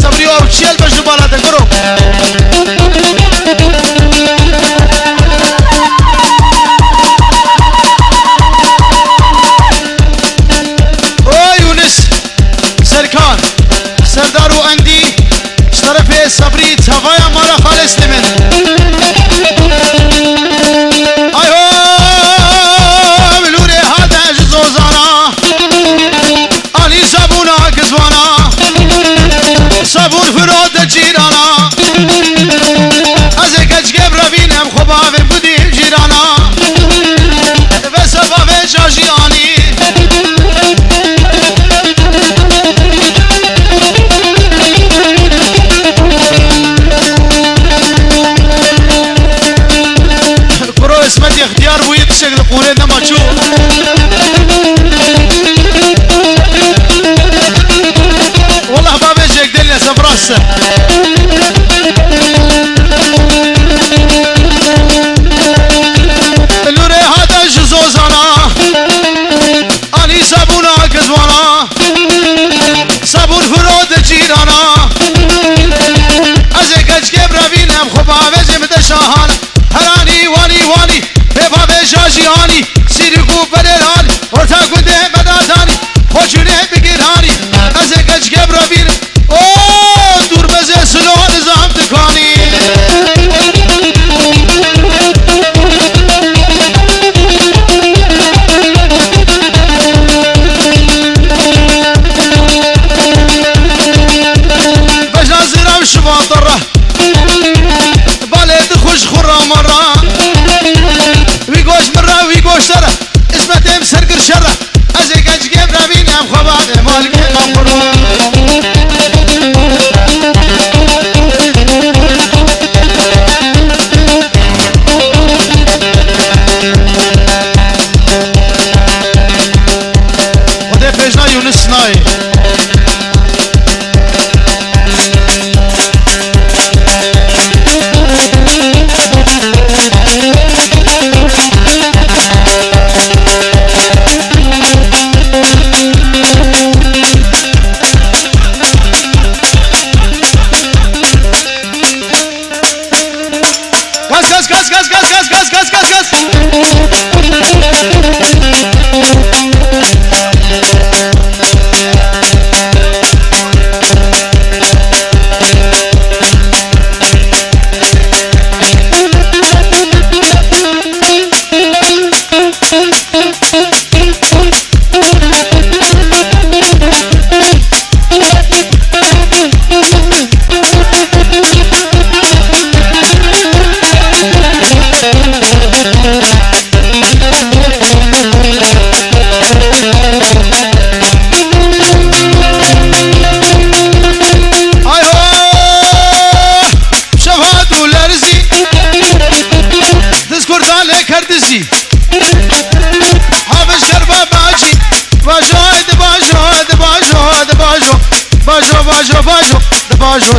să-mi iau cel pe jubalată, cu rog!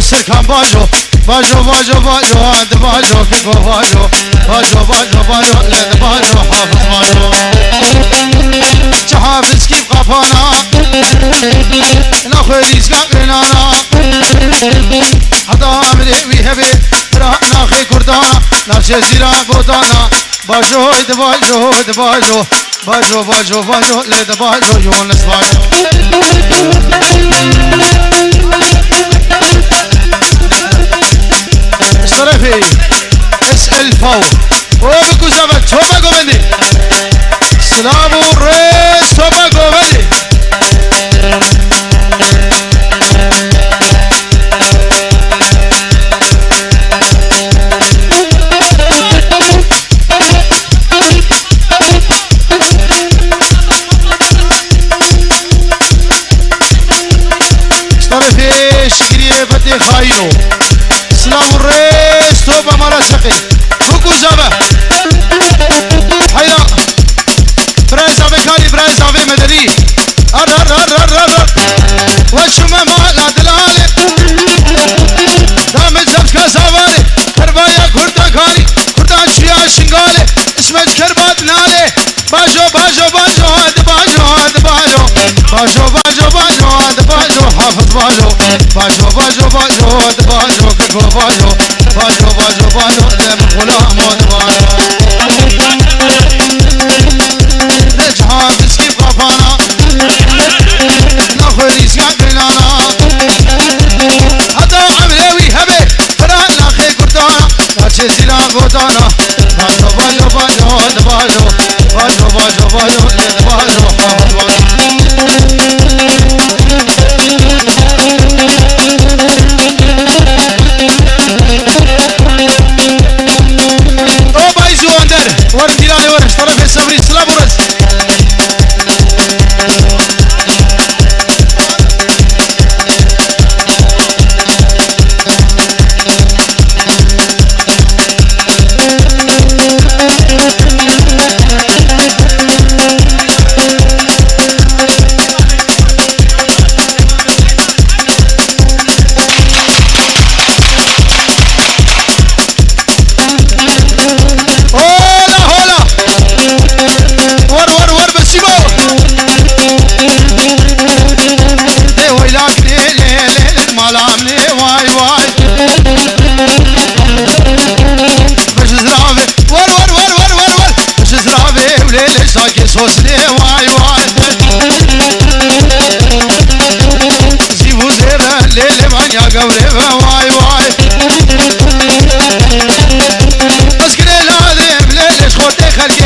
شکم باجو باجو باجو باجو آد باجو کی باجو باجو باجو باجو باجو باجو حافظ باجو چه حافظ کی قفانا نخویش کنن آن حدا عمری ویه بی را نخی کردانا نشی زیرا بودانا باجو آد باجو آد باجو باجو باجو باجو لد باجو یونس باجو Refi, SL Paul, Oh, Kuzava, Ray. them all at the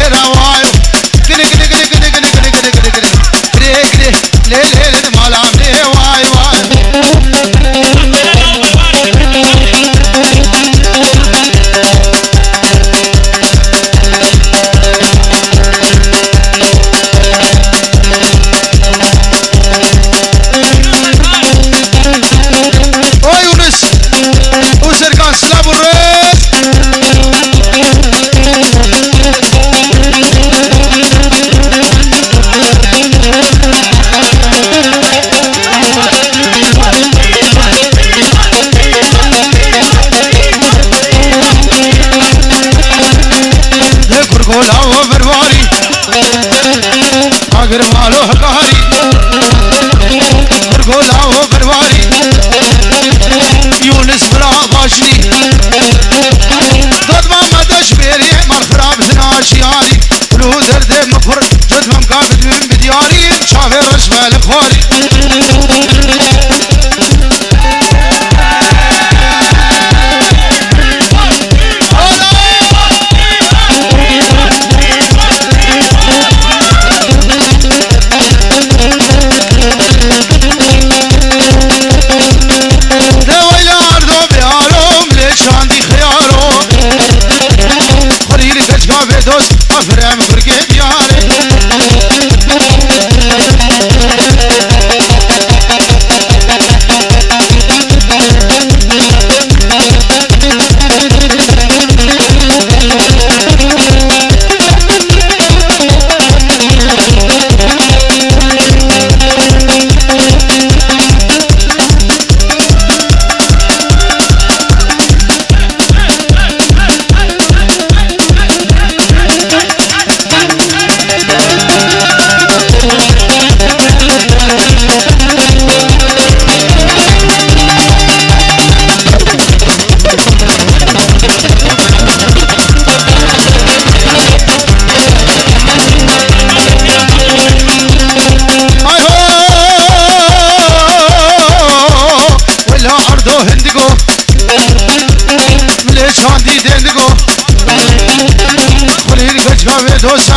in a while besos.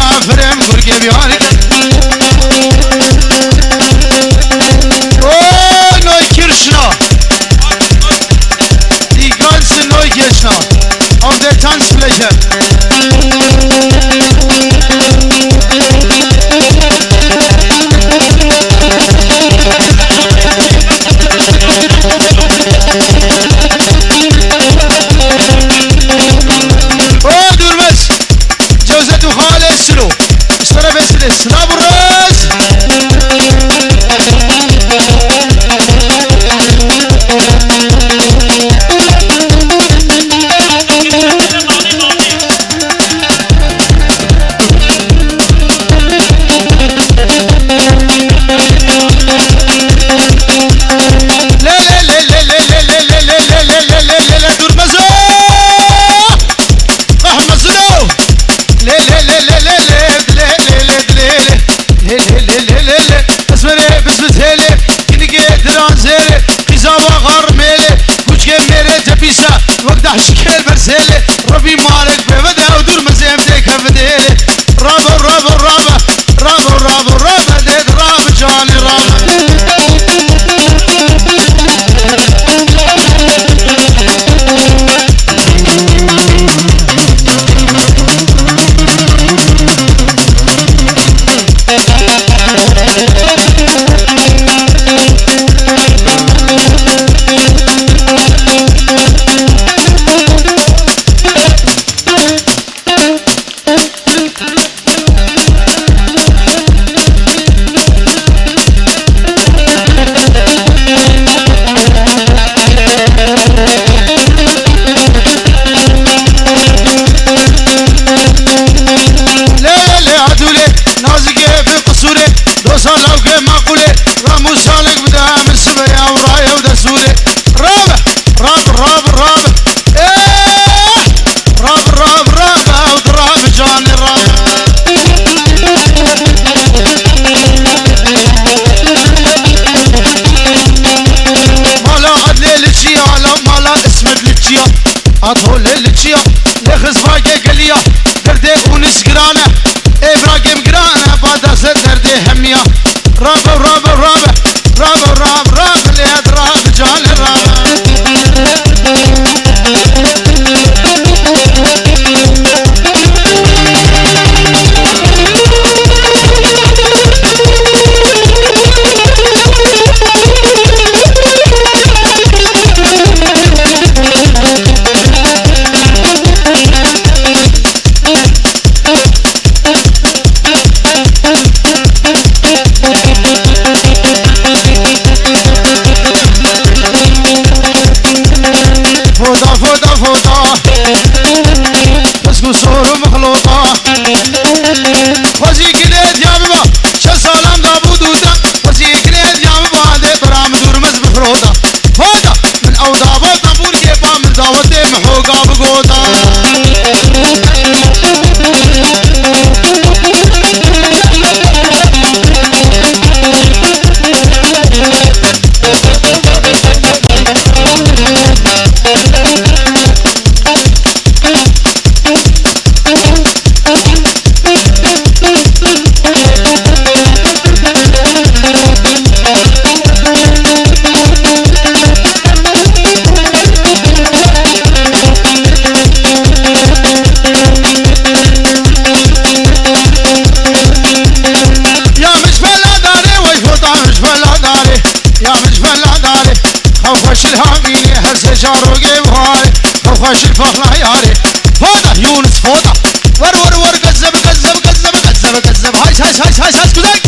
خوش الهامين هالزجار وقيم هاي خوش الفخلة ياري فوضى يونس فوضى ور ور ور قزب قزب قزب قزب قزب هايش هايش هايش هايش هايش كذاك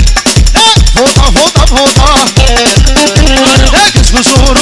فوضى فوضى فوضى لكن صور